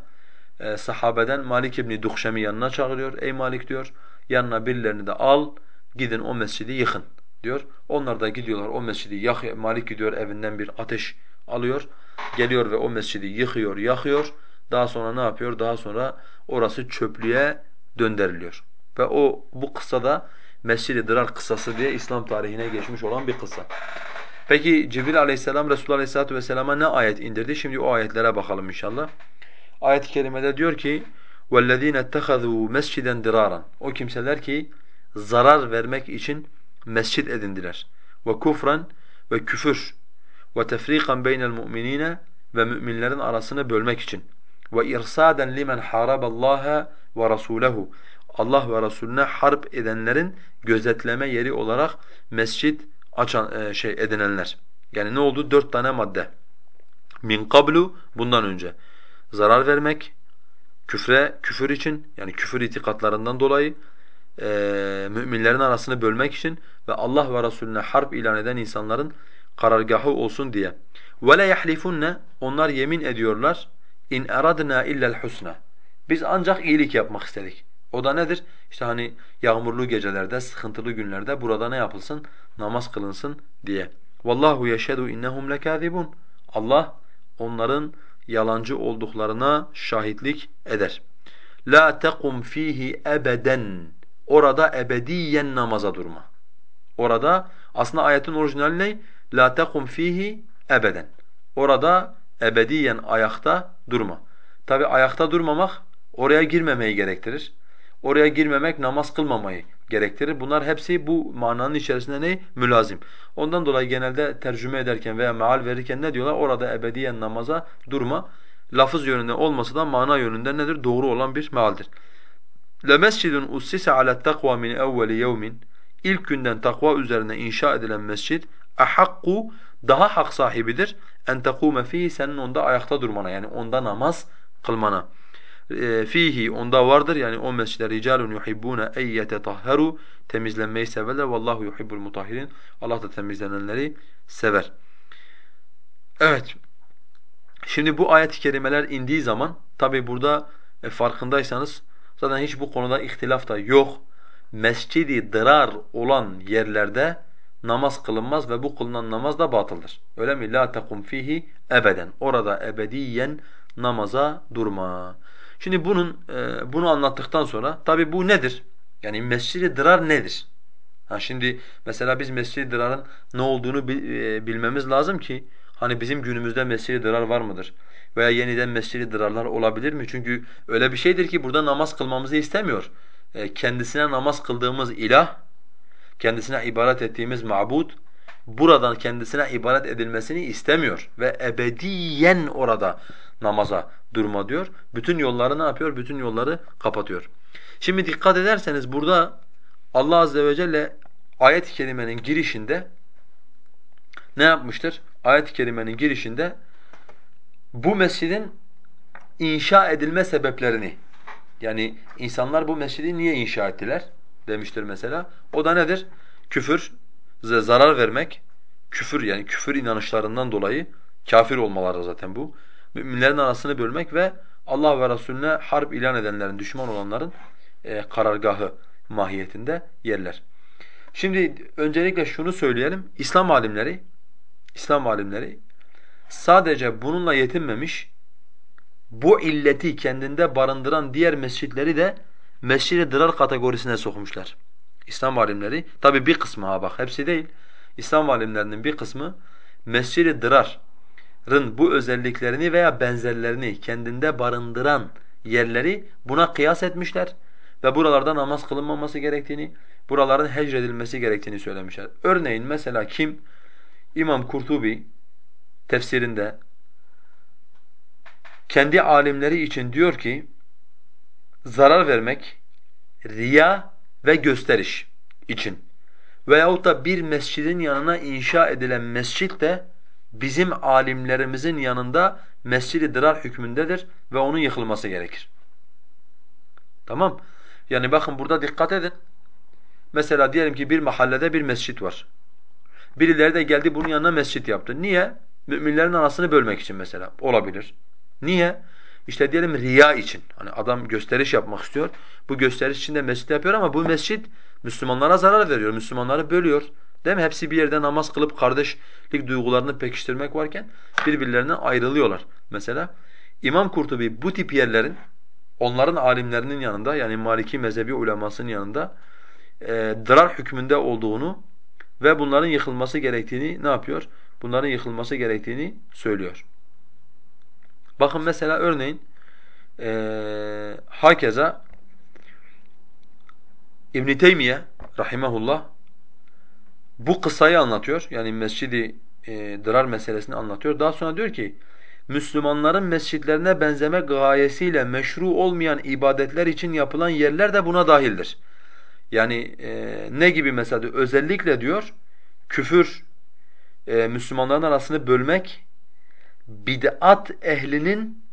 e, sahabeden Malik İbni Duhşem'i yanına çağırıyor. Ey Malik diyor yanına birilerini de al gidin o mescidi yıkın diyor. Onlar da gidiyorlar o mescidi yak Malik gidiyor evinden bir ateş alıyor. Geliyor ve o mescidi yıkıyor, yakıyor. Daha sonra ne yapıyor? Daha sonra orası çöplüğe döndürülüyor. Ve o bu kıssada Mescid-i Dırar kıssası diye İslam tarihine geçmiş olan bir kıssa. Peki Cibril aleyhisselam Resulullah aleyhissalatu vesselama ne ayet indirdi? Şimdi o ayetlere bakalım inşallah. Ayet-i kerimede diyor ki وَالَّذ۪ينَ اتَّخَذُوا مَسْجِدًا دِرَارًا O kimseler ki zarar vermek için mescid edindiler. Ve kufran ve küfür ve tefrikan beynel mu'minine ve müminlerin arasını bölmek için ve irsaden limen haraballaha ve rasulehu Allah ve Resulüne harp edenlerin gözetleme yeri olarak mescit açan e, şey edinenler. Yani ne oldu? Dört tane madde. Min kablu bundan önce. Zarar vermek, küfre, küfür için yani küfür itikatlarından dolayı e, müminlerin arasını bölmek için ve Allah ve Resulüne harp ilan eden insanların karargahı olsun diye. وَلَا يَحْلِفُنَّ Onlar yemin ediyorlar. اِنْ اَرَدْنَا اِلَّا الْحُسْنَى Biz ancak iyilik yapmak istedik. O da nedir? İşte hani yağmurlu gecelerde, sıkıntılı günlerde burada ne yapılsın? Namaz kılınsın diye. Vallahu yeşhedü innehum lekâzibun. Allah onların yalancı olduklarına şahitlik eder. La tekum fihi ebeden. Orada ebediyen namaza durma. Orada aslında ayetin orijinali ne? La tekum fihi ebeden. Orada ebediyen ayakta durma. Tabi ayakta durmamak oraya girmemeyi gerektirir. Oraya girmemek namaz kılmamayı gerektirir. Bunlar hepsi bu mananın içerisinde ne? Mülazim. Ondan dolayı genelde tercüme ederken veya meal verirken ne diyorlar? Orada ebediyen namaza durma. Lafız yönünde olmasa da mana yönünde nedir? Doğru olan bir mealdir. لَمَسْجِدٌ اُسِّسَ عَلَى التَّقْوَى مِنْ اَوَّلِ يَوْمٍ İlk günden takva üzerine inşa edilen mescid ahakku daha hak sahibidir. En tekume fihi senin onda ayakta durmana yani onda namaz kılmana. E, fihi onda vardır yani o mescidde ricalun yuhibbuna en yetetahharu temizlenmeyi severler. Vallahu yuhibbul mutahhirin. Allah da temizlenenleri sever. Evet. Şimdi bu ayet-i kerimeler indiği zaman tabi burada e, farkındaysanız zaten hiç bu konuda ihtilaf da yok. Mescidi dırar olan yerlerde namaz kılınmaz ve bu kılınan namaz da batıldır. Öyle mi? La tekum fihi ebeden. Orada ebediyen namaza durma. Şimdi bunun e, bunu anlattıktan sonra tabi bu nedir? Yani mescid-i dırar nedir? Ha şimdi mesela biz mescid-i dırarın ne olduğunu e, bilmemiz lazım ki hani bizim günümüzde mescid-i dırar var mıdır? Veya yeniden mescid-i dırarlar olabilir mi? Çünkü öyle bir şeydir ki burada namaz kılmamızı istemiyor. E, kendisine namaz kıldığımız ilah, kendisine ibadet ettiğimiz mabud buradan kendisine ibadet edilmesini istemiyor ve ebediyen orada namaza durma diyor. Bütün yolları ne yapıyor? Bütün yolları kapatıyor. Şimdi dikkat ederseniz burada Allah azze ve celle ayet-i kerimenin girişinde ne yapmıştır? Ayet-i kerimenin girişinde bu mescidin inşa edilme sebeplerini yani insanlar bu mescidi niye inşa ettiler demiştir mesela. O da nedir? Küfür, zarar vermek, küfür yani küfür inanışlarından dolayı kafir olmaları zaten bu müminlerin arasını bölmek ve Allah ve Resulüne harp ilan edenlerin, düşman olanların e, karargahı mahiyetinde yerler. Şimdi öncelikle şunu söyleyelim. İslam alimleri İslam alimleri sadece bununla yetinmemiş bu illeti kendinde barındıran diğer mescitleri de mescid-i dırar kategorisine sokmuşlar. İslam alimleri tabi bir kısmı ha bak hepsi değil. İslam alimlerinin bir kısmı mescid-i dırar bu özelliklerini veya benzerlerini kendinde barındıran yerleri buna kıyas etmişler ve buralarda namaz kılınmaması gerektiğini, buraların hecredilmesi gerektiğini söylemişler. Örneğin mesela kim İmam Kurtubi tefsirinde kendi alimleri için diyor ki zarar vermek riya ve gösteriş için veyahut da bir mescidin yanına inşa edilen mescit de bizim alimlerimizin yanında mescid-i dırar hükmündedir ve onun yıkılması gerekir. Tamam? Yani bakın burada dikkat edin. Mesela diyelim ki bir mahallede bir mescit var. Birileri de geldi bunun yanına mescit yaptı. Niye? Müminlerin arasını bölmek için mesela. Olabilir. Niye? İşte diyelim riya için. Hani adam gösteriş yapmak istiyor. Bu gösteriş için de mescit yapıyor ama bu mescit Müslümanlara zarar veriyor. Müslümanları bölüyor. Değil mi? Hepsi bir yerde namaz kılıp kardeşlik duygularını pekiştirmek varken birbirlerinden ayrılıyorlar mesela. İmam Kurtubi bu tip yerlerin onların alimlerinin yanında yani Maliki mezhebi ulemasının yanında e, dırar hükmünde olduğunu ve bunların yıkılması gerektiğini ne yapıyor? Bunların yıkılması gerektiğini söylüyor. Bakın mesela örneğin e, hakeza İbn Teymiye rahimehullah bu kısayı anlatıyor. Yani mescidi e, dırar meselesini anlatıyor. Daha sonra diyor ki Müslümanların mescitlerine benzeme gayesiyle meşru olmayan ibadetler için yapılan yerler de buna dahildir. Yani e, ne gibi mesela özellikle diyor küfür e, Müslümanların arasını bölmek bid'at ehlinin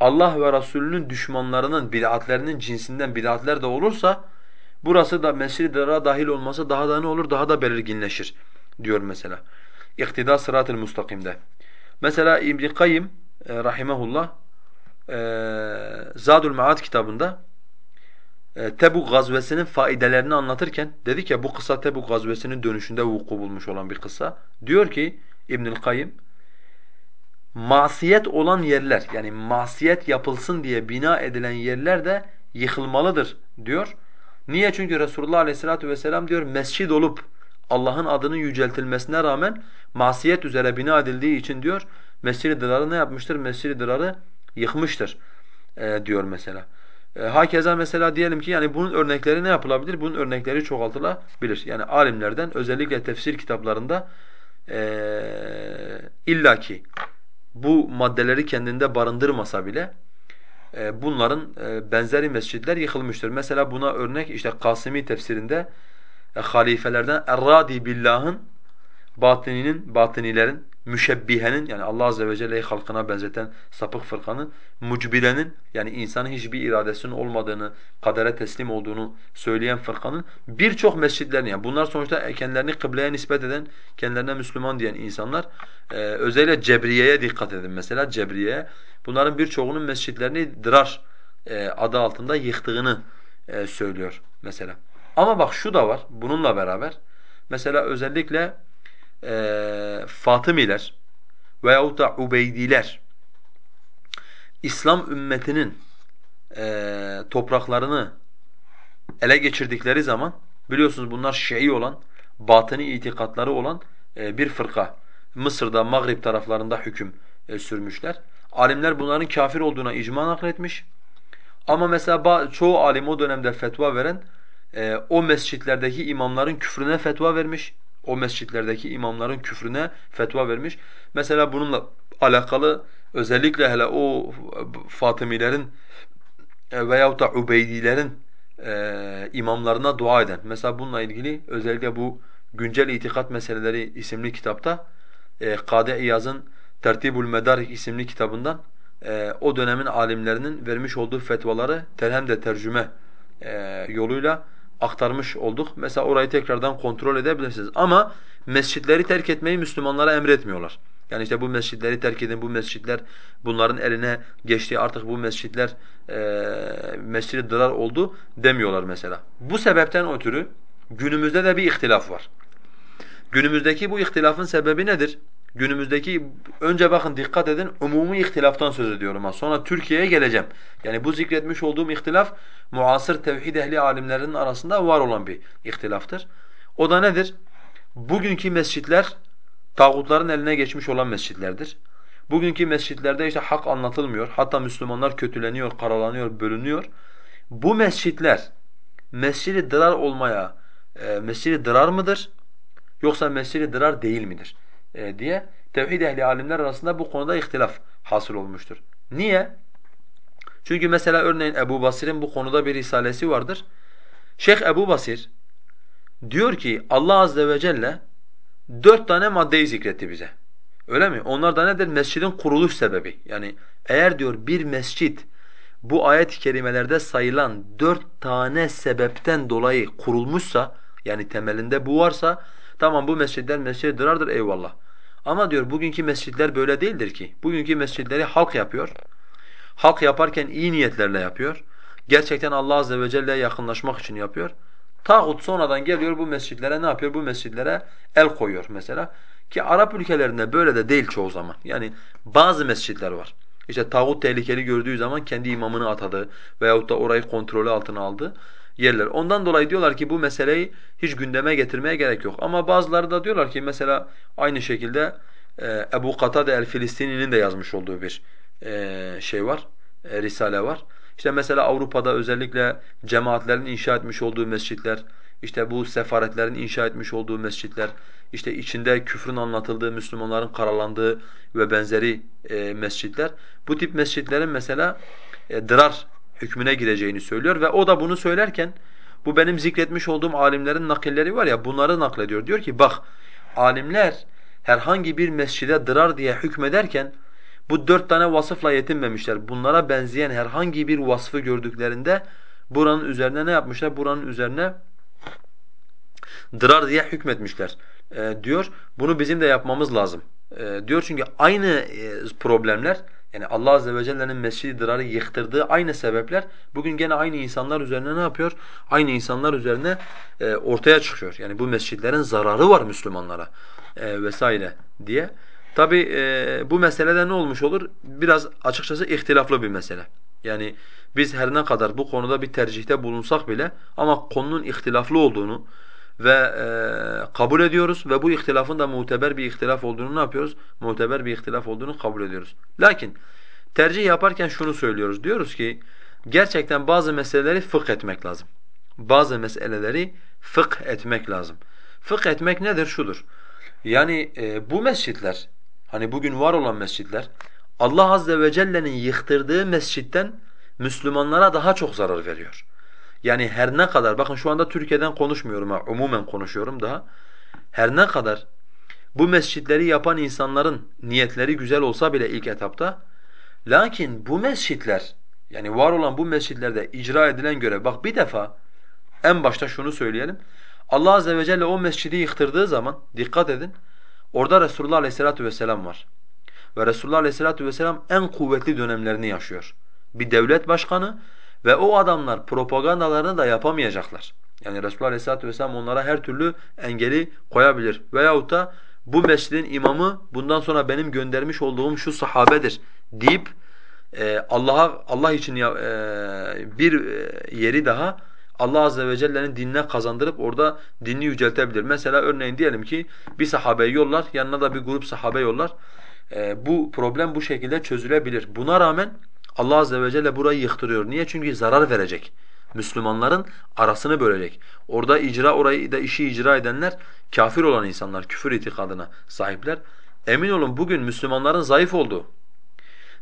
Allah ve Resulünün düşmanlarının bid'atlerinin cinsinden bid'atler de olursa Burası da mescid-i dahil olması daha da ne olur? Daha da belirginleşir diyor mesela. İktida sırat-ı mustakimde. Mesela İbn Kayyim e, rahimehullah e, Zadul Maad kitabında Tebuk gazvesinin faidelerini anlatırken dedik ya bu kısa Tebuk gazvesinin dönüşünde vuku bulmuş olan bir kısa. Diyor ki İbnül Kayyim masiyet olan yerler yani masiyet yapılsın diye bina edilen yerler de yıkılmalıdır diyor. Niye? Çünkü Resulullah Aleyhisselatü vesselam diyor mescid olup Allah'ın adının yüceltilmesine rağmen masiyet üzere bina edildiği için diyor Mescid-i ne yapmıştır? Mescid-i yıkmıştır e, diyor mesela. E, hakeza mesela diyelim ki yani bunun örnekleri ne yapılabilir? Bunun örnekleri çoğaltılabilir. Yani alimlerden özellikle tefsir kitaplarında e, illaki bu maddeleri kendinde barındırmasa bile e, bunların e, benzeri mescitler yıkılmıştır. Mesela buna örnek işte Kasimi tefsirinde e, halifelerden Er-Radi Billah'ın batıninin, batınilerin müşebbihenin yani Allah azze ve celle'yi halkına benzeten sapık fırkanın, mucbilenin yani insanın hiçbir iradesinin olmadığını, kadere teslim olduğunu söyleyen fırkanın birçok mescitlerini yani bunlar sonuçta kendilerini kıbleye nispet eden, kendilerine Müslüman diyen insanlar e, özellikle Cebriye'ye dikkat edin mesela Cebriye'ye. Bunların birçoğunun mescitlerini dırar e, adı altında yıktığını e, söylüyor mesela. Ama bak şu da var bununla beraber mesela özellikle e, Fatımiler veyahut da Ubeydiler İslam ümmetinin e, topraklarını ele geçirdikleri zaman biliyorsunuz bunlar Şii olan, batıni itikatları olan e, bir fırka. Mısır'da, Maghrib taraflarında hüküm e, sürmüşler. Alimler bunların kafir olduğuna icma nakletmiş. Ama mesela çoğu alim o dönemde fetva veren e, o mescitlerdeki imamların küfrüne fetva vermiş o mescitlerdeki imamların küfrüne fetva vermiş. Mesela bununla alakalı özellikle hele o Fatımilerin e, veyahut da Ubeydilerin e, imamlarına dua eden. Mesela bununla ilgili özellikle bu Güncel İtikat Meseleleri isimli kitapta e, İyaz'ın Tertibul Medarik isimli kitabından e, o dönemin alimlerinin vermiş olduğu fetvaları terhem de tercüme yoluyla aktarmış olduk. Mesela orayı tekrardan kontrol edebilirsiniz. Ama mescitleri terk etmeyi Müslümanlara emretmiyorlar. Yani işte bu mescitleri terk edin, bu mescitler bunların eline geçti, artık bu mescitler e, mescid dırar oldu demiyorlar mesela. Bu sebepten ötürü günümüzde de bir ihtilaf var. Günümüzdeki bu ihtilafın sebebi nedir? Günümüzdeki önce bakın dikkat edin umumi ihtilaftan söz ediyorum ha. Sonra Türkiye'ye geleceğim. Yani bu zikretmiş olduğum ihtilaf muasır tevhid ehli alimlerinin arasında var olan bir ihtilaftır. O da nedir? Bugünkü mescitler tağutların eline geçmiş olan mescitlerdir. Bugünkü mescitlerde işte hak anlatılmıyor. Hatta Müslümanlar kötüleniyor, karalanıyor, bölünüyor. Bu mescitler mescidi dırar olmaya e, mescidi dırar mıdır? Yoksa mescidi dırar değil midir? E, diye tevhid ehli alimler arasında bu konuda ihtilaf hasıl olmuştur. Niye? Çünkü mesela örneğin Ebu Basir'in bu konuda bir risalesi vardır. Şeyh Ebu Basir diyor ki Allah azze ve celle dört tane maddeyi zikretti bize. Öyle mi? Onlar da nedir? Mescidin kuruluş sebebi. Yani eğer diyor bir mescit bu ayet-i kerimelerde sayılan dört tane sebepten dolayı kurulmuşsa yani temelinde bu varsa tamam bu mescidler mescid dırardır eyvallah. Ama diyor bugünkü mescitler böyle değildir ki. Bugünkü mescitleri halk yapıyor. Halk yaparken iyi niyetlerle yapıyor. Gerçekten Allah azze ve celle'ye yakınlaşmak için yapıyor. Tağut sonradan geliyor bu mescitlere ne yapıyor? Bu mescitlere el koyuyor mesela. Ki Arap ülkelerinde böyle de değil çoğu zaman. Yani bazı mescitler var. İşte tağut tehlikeli gördüğü zaman kendi imamını atadı veyahut da orayı kontrolü altına aldı yerler. Ondan dolayı diyorlar ki bu meseleyi hiç gündeme getirmeye gerek yok. Ama bazıları da diyorlar ki mesela aynı şekilde e, Ebu Katade el-Filistini'nin de yazmış olduğu bir e, şey var, e, risale var. İşte mesela Avrupa'da özellikle cemaatlerin inşa etmiş olduğu mescitler, işte bu sefaretlerin inşa etmiş olduğu mescitler, işte içinde küfrün anlatıldığı, Müslümanların karalandığı ve benzeri e, mescitler. Bu tip mescitlerin mesela e, dırar hükmüne gireceğini söylüyor ve o da bunu söylerken bu benim zikretmiş olduğum alimlerin nakilleri var ya bunları naklediyor. Diyor ki bak alimler herhangi bir mescide dırar diye hükmederken bu dört tane vasıfla yetinmemişler. Bunlara benzeyen herhangi bir vasfı gördüklerinde buranın üzerine ne yapmışlar? Buranın üzerine dırar diye hükmetmişler e, diyor. Bunu bizim de yapmamız lazım e, diyor çünkü aynı e, problemler yani Allah azze ve celle'nin Mescid-i Dirar'ı yıktırdığı aynı sebepler bugün gene aynı insanlar üzerine ne yapıyor? Aynı insanlar üzerine e, ortaya çıkıyor. Yani bu mescitlerin zararı var Müslümanlara e, vesaire diye. Tabi e, bu meselede ne olmuş olur? Biraz açıkçası ihtilaflı bir mesele. Yani biz her ne kadar bu konuda bir tercihte bulunsak bile ama konunun ihtilaflı olduğunu ve e, kabul ediyoruz ve bu ihtilafın da muteber bir ihtilaf olduğunu ne yapıyoruz? Muteber bir ihtilaf olduğunu kabul ediyoruz. Lakin tercih yaparken şunu söylüyoruz. Diyoruz ki gerçekten bazı meseleleri fıkh etmek lazım. Bazı meseleleri fıkh etmek lazım. Fıkh etmek nedir? Şudur. Yani e, bu mescitler, hani bugün var olan mescitler, Allah azze ve celle'nin yıktırdığı mescitten Müslümanlara daha çok zarar veriyor. Yani her ne kadar, bakın şu anda Türkiye'den konuşmuyorum ha, umumen konuşuyorum daha. Her ne kadar bu mescitleri yapan insanların niyetleri güzel olsa bile ilk etapta, lakin bu mescitler, yani var olan bu mescitlerde icra edilen görev, bak bir defa en başta şunu söyleyelim. Allah azze ve celle o mescidi yıktırdığı zaman, dikkat edin, orada Resulullah aleyhissalatu vesselam var. Ve Resulullah aleyhissalatu vesselam en kuvvetli dönemlerini yaşıyor. Bir devlet başkanı ve o adamlar propagandalarını da yapamayacaklar. Yani Resulullah Aleyhisselatü Vesselam onlara her türlü engeli koyabilir. Veyahut da bu mescidin imamı bundan sonra benim göndermiş olduğum şu sahabedir deyip e, Allah'a Allah için e, bir e, yeri daha Allah azze ve celle'nin dinine kazandırıp orada dinini yüceltebilir. Mesela örneğin diyelim ki bir sahabeyi yollar, yanına da bir grup sahabe yollar. E, bu problem bu şekilde çözülebilir. Buna rağmen Allah azze ve celle burayı yıktırıyor. Niye? Çünkü zarar verecek. Müslümanların arasını bölecek. Orada icra orayı da işi icra edenler kafir olan insanlar, küfür itikadına sahipler. Emin olun bugün Müslümanların zayıf olduğu,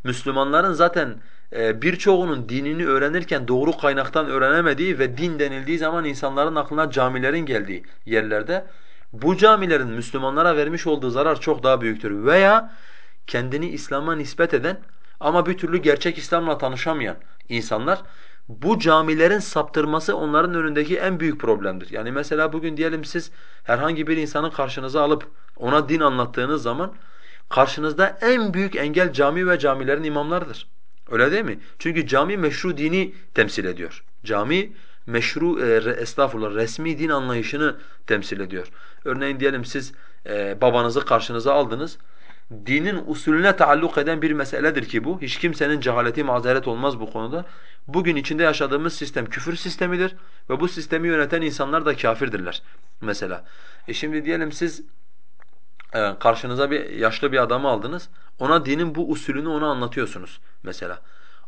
Müslümanların zaten e, birçoğunun dinini öğrenirken doğru kaynaktan öğrenemediği ve din denildiği zaman insanların aklına camilerin geldiği yerlerde bu camilerin Müslümanlara vermiş olduğu zarar çok daha büyüktür. Veya kendini İslam'a nispet eden ama bir türlü gerçek İslam'la tanışamayan insanlar bu camilerin saptırması onların önündeki en büyük problemdir. Yani mesela bugün diyelim siz herhangi bir insanı karşınıza alıp ona din anlattığınız zaman karşınızda en büyük engel cami ve camilerin imamlarıdır. Öyle değil mi? Çünkü cami meşru dini temsil ediyor. Cami meşru e, estağfurullah resmi din anlayışını temsil ediyor. Örneğin diyelim siz e, babanızı karşınıza aldınız dinin usulüne taalluk eden bir meseledir ki bu. Hiç kimsenin cehaleti mazeret olmaz bu konuda. Bugün içinde yaşadığımız sistem küfür sistemidir ve bu sistemi yöneten insanlar da kafirdirler mesela. E şimdi diyelim siz e, karşınıza bir yaşlı bir adamı aldınız. Ona dinin bu usulünü ona anlatıyorsunuz mesela.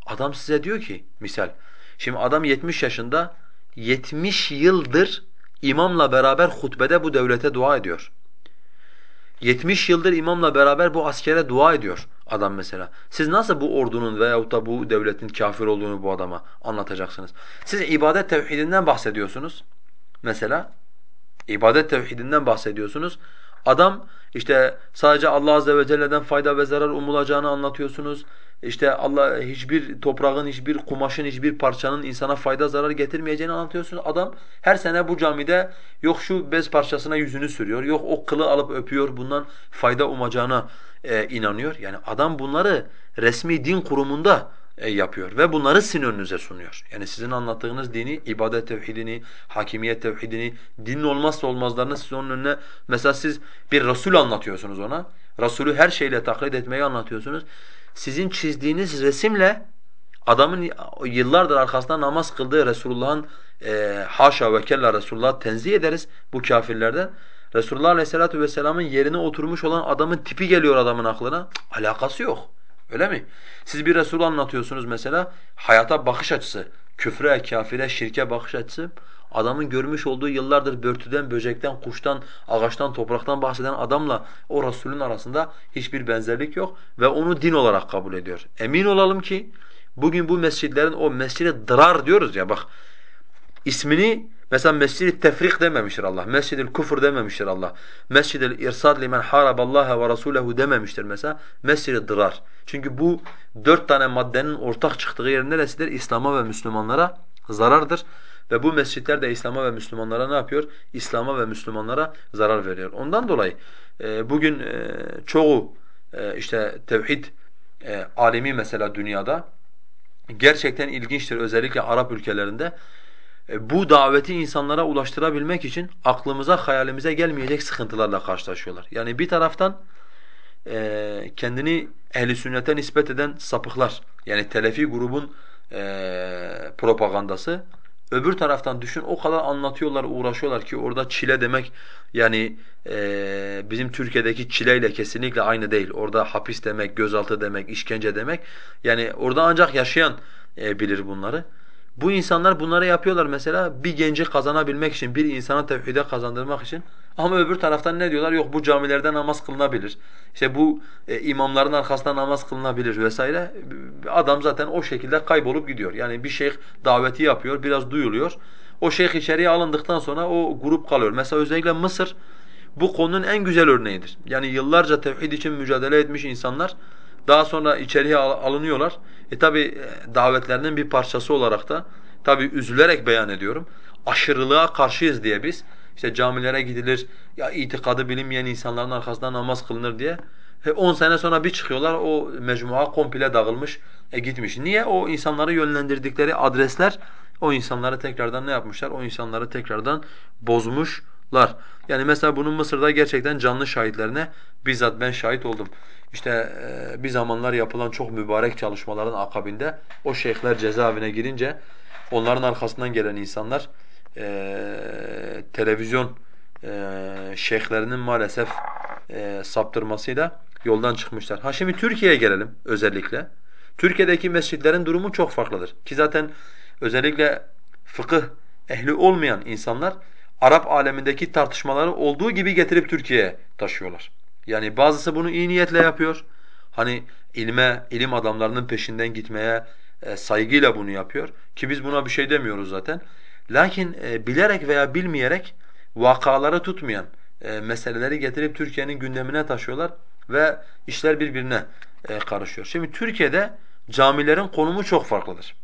Adam size diyor ki misal şimdi adam 70 yaşında 70 yıldır imamla beraber hutbede bu devlete dua ediyor. 70 yıldır imamla beraber bu askere dua ediyor adam mesela. Siz nasıl bu ordunun veyahut da bu devletin kafir olduğunu bu adama anlatacaksınız? Siz ibadet tevhidinden bahsediyorsunuz mesela. İbadet tevhidinden bahsediyorsunuz. Adam işte sadece Allah azze ve celle'den fayda ve zarar umulacağını anlatıyorsunuz. İşte Allah hiçbir toprağın, hiçbir kumaşın, hiçbir parçanın insana fayda zarar getirmeyeceğini anlatıyorsunuz. Adam her sene bu camide yok şu bez parçasına yüzünü sürüyor, yok o kılı alıp öpüyor, bundan fayda umacağına e, inanıyor. Yani adam bunları resmi din kurumunda e, yapıyor ve bunları sizin önünüze sunuyor. Yani sizin anlattığınız dini, ibadet tevhidini, hakimiyet tevhidini, dinin olmazsa olmazlarını siz onun önüne mesela siz bir Resul anlatıyorsunuz ona. Resulü her şeyle taklit etmeyi anlatıyorsunuz sizin çizdiğiniz resimle adamın yıllardır arkasında namaz kıldığı Resulullah'ın e, haşa ve kella Resulullah'ı tenzih ederiz bu kafirlerden. Resulullah Aleyhisselatü Vesselam'ın yerine oturmuş olan adamın tipi geliyor adamın aklına. Alakası yok. Öyle mi? Siz bir Resul anlatıyorsunuz mesela, hayata bakış açısı, küfre, kafire, şirke bakış açısı. Adamın görmüş olduğu yıllardır börtüden, böcekten, kuştan, ağaçtan, topraktan bahseden adamla o Resulün arasında hiçbir benzerlik yok ve onu din olarak kabul ediyor. Emin olalım ki bugün bu mescitlerin o mescidi dırar diyoruz ya bak ismini mesela mescid-i tefrik dememiştir Allah. Mescid-i küfür dememiştir Allah. Mescid-i irsad limen haraballaha ve rasulehu dememiştir mesela. Mescid-i dırar. Çünkü bu dört tane maddenin ortak çıktığı yer neresidir? İslam'a ve Müslümanlara zarardır. Ve bu mescitler de İslam'a ve Müslümanlara ne yapıyor? İslam'a ve Müslümanlara zarar veriyor. Ondan dolayı e, bugün e, çoğu e, işte tevhid alimi mesela dünyada gerçekten ilginçtir özellikle Arap ülkelerinde. E, bu daveti insanlara ulaştırabilmek için aklımıza, hayalimize gelmeyecek sıkıntılarla karşılaşıyorlar. Yani bir taraftan e, kendini ehli sünnete nispet eden sapıklar yani Telefi grubun e, propagandası. Öbür taraftan düşün o kadar anlatıyorlar, uğraşıyorlar ki orada çile demek yani e, bizim Türkiye'deki çileyle kesinlikle aynı değil. Orada hapis demek, gözaltı demek, işkence demek. Yani orada ancak yaşayan e, bilir bunları. Bu insanlar bunları yapıyorlar mesela bir genci kazanabilmek için, bir insana tevhide kazandırmak için. Ama öbür taraftan ne diyorlar? Yok bu camilerde namaz kılınabilir. İşte bu e, imamların arkasında namaz kılınabilir vesaire. Adam zaten o şekilde kaybolup gidiyor. Yani bir şeyh daveti yapıyor, biraz duyuluyor. O şeyh içeriye alındıktan sonra o grup kalıyor. Mesela özellikle Mısır bu konunun en güzel örneğidir. Yani yıllarca tevhid için mücadele etmiş insanlar daha sonra içeriye alınıyorlar. E tabi e, davetlerinin bir parçası olarak da tabi üzülerek beyan ediyorum. Aşırılığa karşıyız diye biz işte camilere gidilir, ya itikadı bilinmeyen insanların arkasında namaz kılınır diye. 10 sene sonra bir çıkıyorlar o mecmua komple dağılmış, e gitmiş. Niye? O insanları yönlendirdikleri adresler o insanları tekrardan ne yapmışlar? O insanları tekrardan bozmuşlar. Yani mesela bunun Mısır'da gerçekten canlı şahitlerine bizzat ben şahit oldum. İşte e, bir zamanlar yapılan çok mübarek çalışmaların akabinde o şeyhler cezaevine girince onların arkasından gelen insanlar e, televizyon e, şeyhlerinin maalesef e, saptırmasıyla yoldan çıkmışlar. Ha şimdi Türkiye'ye gelelim özellikle. Türkiye'deki mescitlerin durumu çok farklıdır. Ki zaten özellikle fıkıh ehli olmayan insanlar Arap alemindeki tartışmaları olduğu gibi getirip Türkiye'ye taşıyorlar. Yani bazısı bunu iyi niyetle yapıyor. Hani ilme, ilim adamlarının peşinden gitmeye e, saygıyla bunu yapıyor. Ki biz buna bir şey demiyoruz zaten. Lakin e, bilerek veya bilmeyerek vakaları tutmayan e, meseleleri getirip Türkiye'nin gündemine taşıyorlar ve işler birbirine e, karışıyor. Şimdi Türkiye'de camilerin konumu çok farklıdır.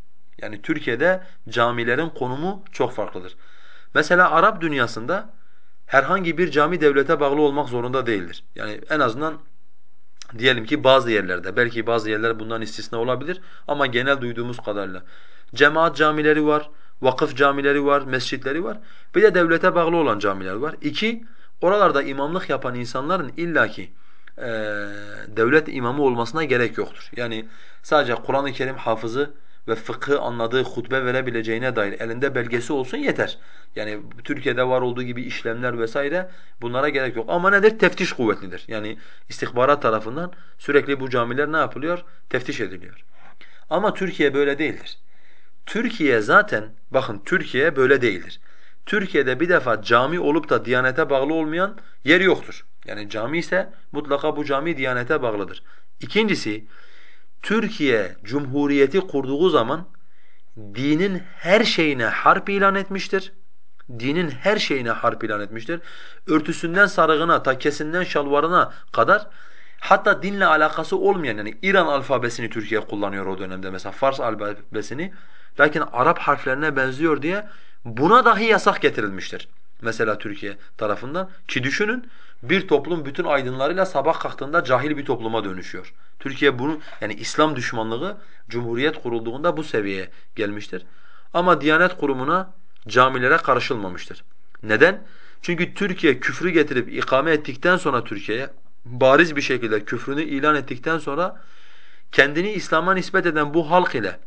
Yani Türkiye'de camilerin konumu çok farklıdır. Mesela Arap dünyasında herhangi bir cami devlete bağlı olmak zorunda değildir. Yani en azından diyelim ki bazı yerlerde, belki bazı yerler bundan istisna olabilir ama genel duyduğumuz kadarıyla. Cemaat camileri var, vakıf camileri var, mescitleri var. Bir de devlete bağlı olan camiler var. İki, oralarda imamlık yapan insanların illaki e, devlet imamı olmasına gerek yoktur. Yani sadece Kur'an-ı Kerim hafızı ve fıkhı anladığı hutbe verebileceğine dair elinde belgesi olsun yeter. Yani Türkiye'de var olduğu gibi işlemler vesaire bunlara gerek yok. Ama nedir? Teftiş kuvvetlidir. Yani istihbarat tarafından sürekli bu camiler ne yapılıyor? Teftiş ediliyor. Ama Türkiye böyle değildir. Türkiye zaten, bakın Türkiye böyle değildir. Türkiye'de bir defa cami olup da diyanete bağlı olmayan yer yoktur. Yani cami ise mutlaka bu cami diyanete bağlıdır. İkincisi, Türkiye Cumhuriyeti kurduğu zaman dinin her şeyine harp ilan etmiştir. Dinin her şeyine harp ilan etmiştir. Örtüsünden sarığına, takkesinden şalvarına kadar hatta dinle alakası olmayan yani İran alfabesini Türkiye kullanıyor o dönemde mesela Fars alfabesini. Lakin Arap harflerine benziyor diye buna dahi yasak getirilmiştir. Mesela Türkiye tarafından ki düşünün bir toplum bütün aydınlarıyla sabah kalktığında cahil bir topluma dönüşüyor. Türkiye bunu yani İslam düşmanlığı cumhuriyet kurulduğunda bu seviyeye gelmiştir. Ama Diyanet Kurumu'na camilere karışılmamıştır. Neden? Çünkü Türkiye küfrü getirip ikame ettikten sonra Türkiye'ye bariz bir şekilde küfrünü ilan ettikten sonra kendini İslam'a nispet eden bu halk ile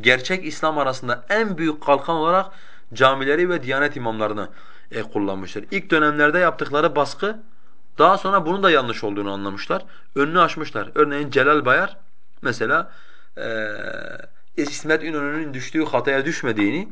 gerçek İslam arasında en büyük kalkan olarak camileri ve diyanet imamlarını e, kullanmıştır. İlk dönemlerde yaptıkları baskı daha sonra bunun da yanlış olduğunu anlamışlar. Önünü açmışlar. Örneğin Celal Bayar mesela e, İsmet İnönü'nün düştüğü hataya düşmediğini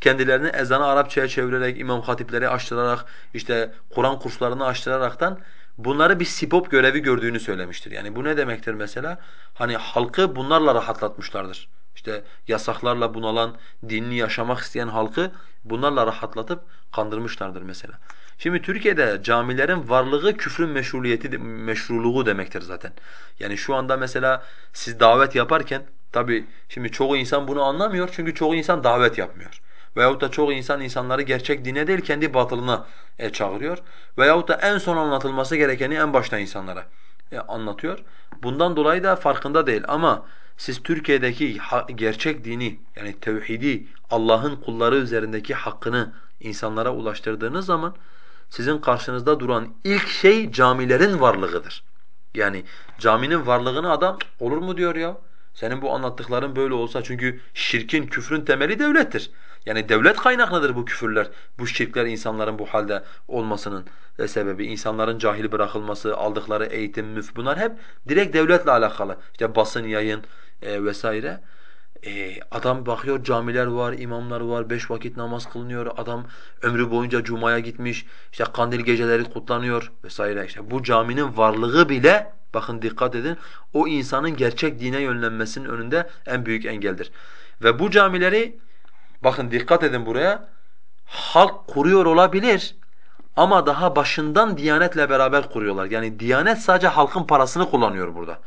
kendilerini ezanı Arapçaya çevirerek, imam hatipleri açtırarak, işte Kur'an kurslarını açtıraraktan bunları bir sipop görevi gördüğünü söylemiştir. Yani bu ne demektir mesela? Hani halkı bunlarla rahatlatmışlardır. İşte yasaklarla bunalan, dinini yaşamak isteyen halkı bunlarla rahatlatıp kandırmışlardır mesela. Şimdi Türkiye'de camilerin varlığı küfrün meşruliyeti meşruluğu demektir zaten. Yani şu anda mesela siz davet yaparken tabi şimdi çoğu insan bunu anlamıyor çünkü çoğu insan davet yapmıyor. Veyahut da çok insan insanları gerçek dine değil kendi batılına e, çağırıyor. Veyahut da en son anlatılması gerekeni en başta insanlara e, anlatıyor. Bundan dolayı da farkında değil ama siz Türkiye'deki gerçek dini yani tevhidi Allah'ın kulları üzerindeki hakkını insanlara ulaştırdığınız zaman sizin karşınızda duran ilk şey camilerin varlığıdır. Yani caminin varlığını adam olur mu diyor ya? Senin bu anlattıkların böyle olsa çünkü şirkin, küfrün temeli devlettir. Yani devlet kaynaklıdır bu küfürler, bu şirkler insanların bu halde olmasının sebebi. insanların cahil bırakılması, aldıkları eğitim, müf bunlar hep direkt devletle alakalı. İşte basın, yayın e, vesaire. E, adam bakıyor camiler var, imamlar var, beş vakit namaz kılınıyor. Adam ömrü boyunca cumaya gitmiş, işte kandil geceleri kutlanıyor vesaire. İşte bu caminin varlığı bile bakın dikkat edin o insanın gerçek dine yönlenmesinin önünde en büyük engeldir. Ve bu camileri bakın dikkat edin buraya halk kuruyor olabilir ama daha başından Diyanetle beraber kuruyorlar. Yani Diyanet sadece halkın parasını kullanıyor burada.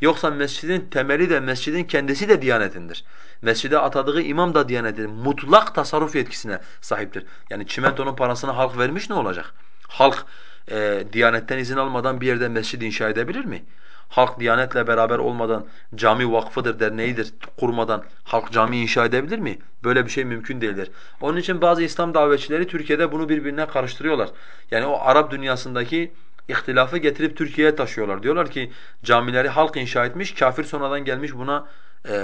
Yoksa mescidin temeli de mescidin kendisi de Diyanetindir. Mescide atadığı imam da Diyanetin mutlak tasarruf yetkisine sahiptir. Yani çimentonun parasını halk vermiş ne olacak? Halk e, Diyanetten izin almadan bir yerde mescid inşa edebilir mi? Halk Diyanetle beraber olmadan cami vakfıdır, derneğidir kurmadan halk cami inşa edebilir mi? Böyle bir şey mümkün değildir. Onun için bazı İslam davetçileri Türkiye'de bunu birbirine karıştırıyorlar. Yani o Arap dünyasındaki ihtilafı getirip Türkiye'ye taşıyorlar. Diyorlar ki camileri halk inşa etmiş, kafir sonradan gelmiş buna e,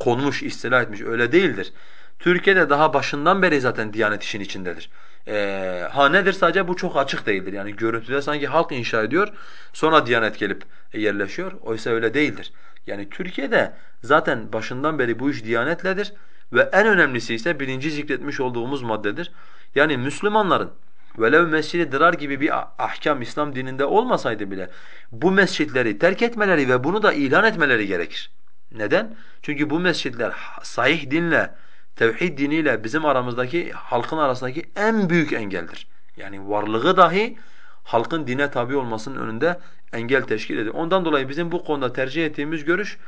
konmuş, istila etmiş. Öyle değildir. Türkiye'de daha başından beri zaten Diyanet işin içindedir. Ee, ha nedir sadece bu çok açık değildir. Yani görüntüde sanki halk inşa ediyor, sonra Diyanet gelip yerleşiyor. Oysa öyle değildir. Yani Türkiye'de zaten başından beri bu iş Diyanetledir ve en önemlisi ise birinci zikretmiş olduğumuz maddedir. Yani Müslümanların velev mescid dirar gibi bir ahkam İslam dininde olmasaydı bile bu mescitleri terk etmeleri ve bunu da ilan etmeleri gerekir. Neden? Çünkü bu mescitler sahih dinle, tevhid diniyle bizim aramızdaki, halkın arasındaki en büyük engeldir. Yani varlığı dahi halkın dine tabi olmasının önünde engel teşkil ediyor. Ondan dolayı bizim bu konuda tercih ettiğimiz görüş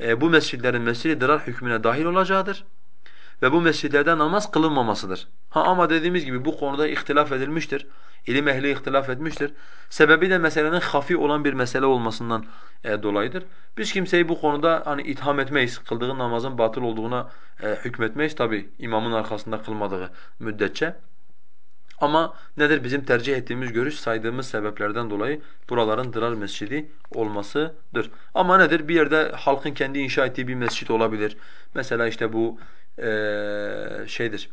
e, bu mescitlerin mescid dirar hükmüne dahil olacağıdır ve bu mescitlerde namaz kılınmamasıdır. Ha ama dediğimiz gibi bu konuda ihtilaf edilmiştir. İlim ehli ihtilaf etmiştir. Sebebi de meselenin hafi olan bir mesele olmasından e, dolayıdır. Biz kimseyi bu konuda hani itham etmeyiz. Kıldığı namazın batıl olduğuna e, hükmetmeyiz tabi imamın arkasında kılmadığı müddetçe. Ama nedir bizim tercih ettiğimiz görüş saydığımız sebeplerden dolayı buraların dırar mescidi olmasıdır. Ama nedir bir yerde halkın kendi inşa ettiği bir mescit olabilir. Mesela işte bu e, şeydir.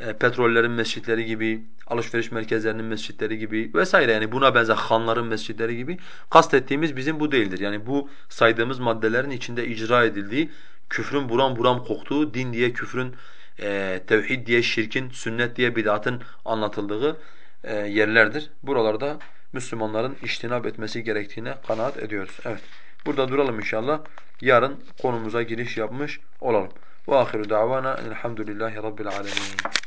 E, petrollerin mescitleri gibi, alışveriş merkezlerinin mescitleri gibi vesaire yani buna benzer hanların mescitleri gibi kastettiğimiz bizim bu değildir. Yani bu saydığımız maddelerin içinde icra edildiği, küfrün buram buram koktuğu, din diye küfrün, e, tevhid diye şirkin, sünnet diye bid'atın anlatıldığı e, yerlerdir. Buralarda Müslümanların iştinab etmesi gerektiğine kanaat ediyoruz. Evet. Burada duralım inşallah. Yarın konumuza giriş yapmış olalım. Ve ahiru davana elhamdülillahi rabbil alemin.